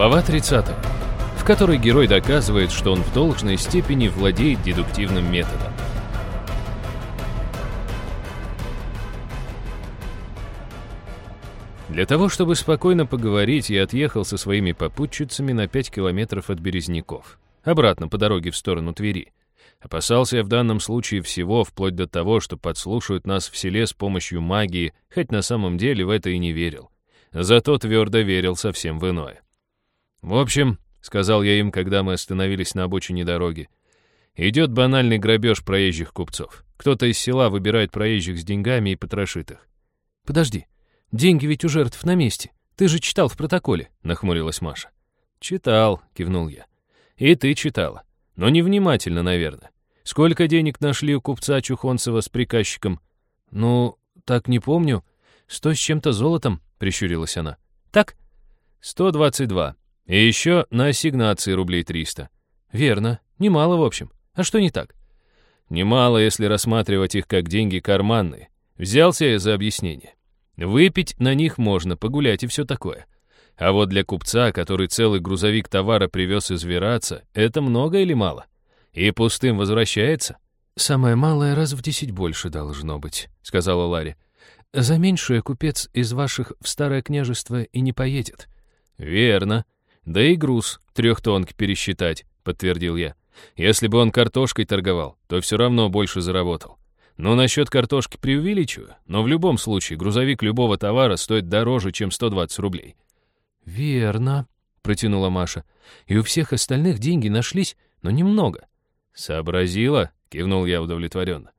Глава 30, в которой герой доказывает, что он в должной степени владеет дедуктивным методом. Для того, чтобы спокойно поговорить, я отъехал со своими попутчицами на 5 километров от Березняков, обратно по дороге в сторону Твери. Опасался я в данном случае всего, вплоть до того, что подслушают нас в селе с помощью магии, хоть на самом деле в это и не верил. Зато твердо верил совсем в иное. «В общем», — сказал я им, когда мы остановились на обочине дороги, «идет банальный грабеж проезжих купцов. Кто-то из села выбирает проезжих с деньгами и потрошит их». «Подожди, деньги ведь у жертв на месте. Ты же читал в протоколе», — нахмурилась Маша. «Читал», — кивнул я. «И ты читала. Но невнимательно, наверное. Сколько денег нашли у купца Чухонцева с приказчиком?» «Ну, так не помню. Сто с чем-то золотом», — прищурилась она. «Так?» «Сто двадцать два. И еще на ассигнации рублей 300. Верно. Немало, в общем. А что не так? Немало, если рассматривать их как деньги карманные. Взялся я за объяснение. Выпить на них можно, погулять и все такое. А вот для купца, который целый грузовик товара привез из Вераца, это много или мало? И пустым возвращается? «Самое малое раз в десять больше должно быть», — сказала Ларри. «За меньшее купец из ваших в Старое княжество и не поедет». «Верно. Да и груз трехтонки пересчитать, подтвердил я. Если бы он картошкой торговал, то все равно больше заработал. Но насчет картошки преувеличиваю, но в любом случае грузовик любого товара стоит дороже, чем 120 рублей. «Верно», — протянула Маша. «И у всех остальных деньги нашлись, но немного». «Сообразила?» — кивнул я удовлетворенно.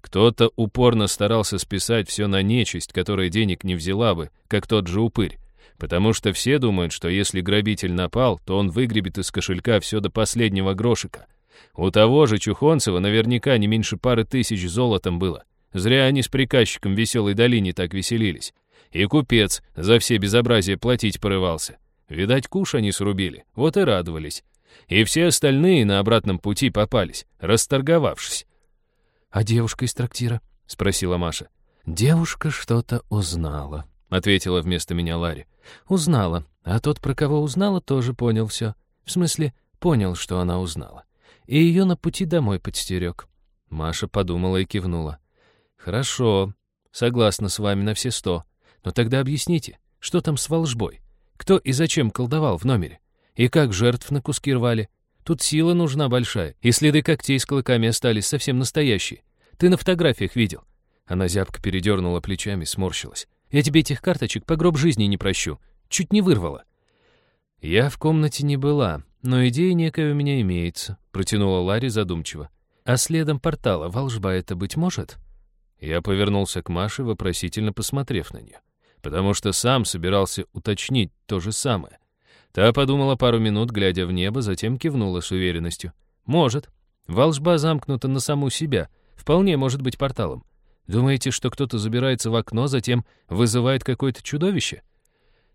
Кто-то упорно старался списать все на нечисть, которая денег не взяла бы, как тот же упырь потому что все думают, что если грабитель напал, то он выгребет из кошелька все до последнего грошика. У того же Чухонцева наверняка не меньше пары тысяч золотом было. Зря они с приказчиком Веселой долине так веселились. И купец за все безобразия платить порывался. Видать, куш они срубили, вот и радовались. И все остальные на обратном пути попались, расторговавшись. «А девушка из трактира?» — спросила Маша. «Девушка что-то узнала», — ответила вместо меня Ларри. Узнала. А тот, про кого узнала, тоже понял все. В смысле, понял, что она узнала. И ее на пути домой подстерег. Маша подумала и кивнула. «Хорошо, согласна с вами на все сто. Но тогда объясните, что там с волжбой? Кто и зачем колдовал в номере? И как жертв на куски рвали? Тут сила нужна большая, и следы когтей с клыками остались совсем настоящие. Ты на фотографиях видел?» Она зябко передернула плечами, сморщилась. Я тебе этих карточек по гроб жизни не прощу. Чуть не вырвала». «Я в комнате не была, но идея некая у меня имеется», — протянула Ларри задумчиво. «А следом портала волжба это быть может?» Я повернулся к Маше, вопросительно посмотрев на нее, потому что сам собирался уточнить то же самое. Та подумала пару минут, глядя в небо, затем кивнула с уверенностью. «Может. Волжба замкнута на саму себя. Вполне может быть порталом. Думаете, что кто-то забирается в окно, затем вызывает какое-то чудовище?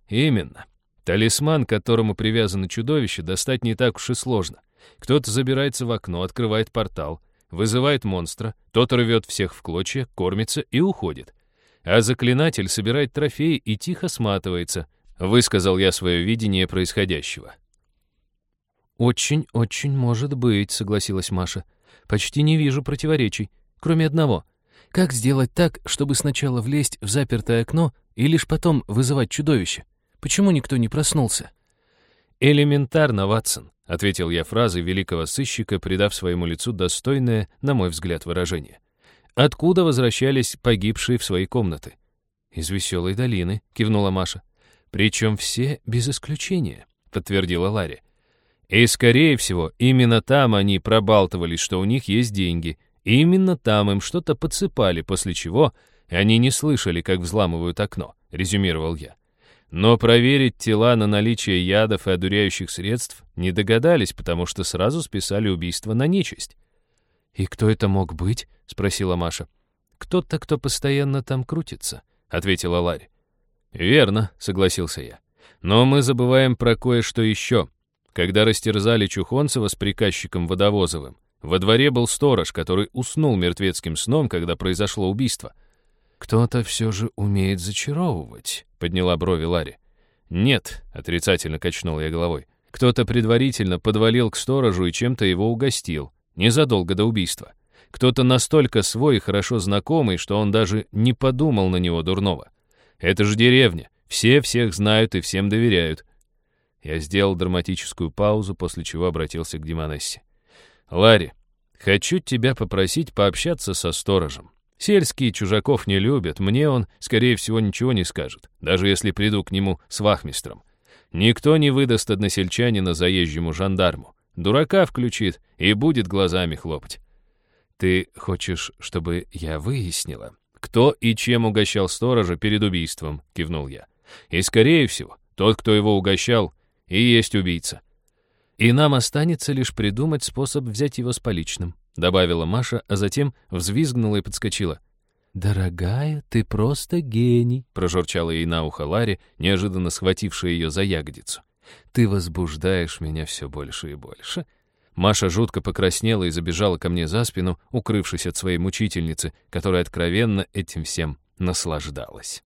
Именно. Талисман, к которому привязано чудовище, достать не так уж и сложно. Кто-то забирается в окно, открывает портал, вызывает монстра, тот рвет всех в клочья, кормится и уходит. А заклинатель собирает трофеи и тихо сматывается. Высказал я свое видение происходящего. «Очень-очень может быть», — согласилась Маша. «Почти не вижу противоречий, кроме одного — как сделать так, чтобы сначала влезть в запертое окно и лишь потом вызывать чудовище? Почему никто не проснулся? «Элементарно, Ватсон», — ответил я фразой великого сыщика, придав своему лицу достойное, на мой взгляд, выражение. «Откуда возвращались погибшие в свои комнаты?» «Из веселой долины», — кивнула Маша. «Причем все без исключения», — подтвердила Ларри. «И, скорее всего, именно там они пробалтывались, что у них есть деньги, именно там им что-то подсыпали, после чего они не слышали, как взламывают окно, резюмировал я. Но проверить тела на наличие ядов и одуряющих средств не догадались, потому что сразу списали убийство на нечисть. «И кто это мог быть?» — спросила Маша. «Кто-то, кто постоянно там крутится», — ответила Ларри. «Верно», — согласился я. «Но мы забываем про кое-что еще. Когда растерзали Чухонцева с приказчиком Водовозовым, во дворе был сторож, который уснул мертвецким сном, когда произошло убийство. «Кто-то все же умеет зачаровывать», — подняла брови Ларри. «Нет», — отрицательно качнул я головой. «Кто-то предварительно подвалил к сторожу и чем-то его угостил, незадолго до убийства. Кто-то настолько свой и хорошо знакомый, что он даже не подумал на него дурного. Это же деревня, все всех знают и всем доверяют». Я сделал драматическую паузу, после чего обратился к Димонессе. «Ларри, хочу тебя попросить пообщаться со сторожем. Сельские чужаков не любят, мне он, скорее всего, ничего не скажет, даже если приду к нему с вахмистром. Никто не выдаст односельчанина заезжему жандарму. Дурака включит и будет глазами хлопать. Ты хочешь, чтобы я выяснила, кто и чем угощал сторожа перед убийством, кивнул я. И, скорее всего, тот, кто его угощал, и есть убийца. И нам останется лишь придумать способ взять его с поличным добавила Маша, а затем взвизгнула и подскочила. «Дорогая, ты просто гений», — прожурчала ей на ухо Ларри, неожиданно схватившая ее за ягодицу. «Ты возбуждаешь меня все больше и больше». Маша жутко покраснела и забежала ко мне за спину, укрывшись от своей мучительницы, которая откровенно этим всем наслаждалась.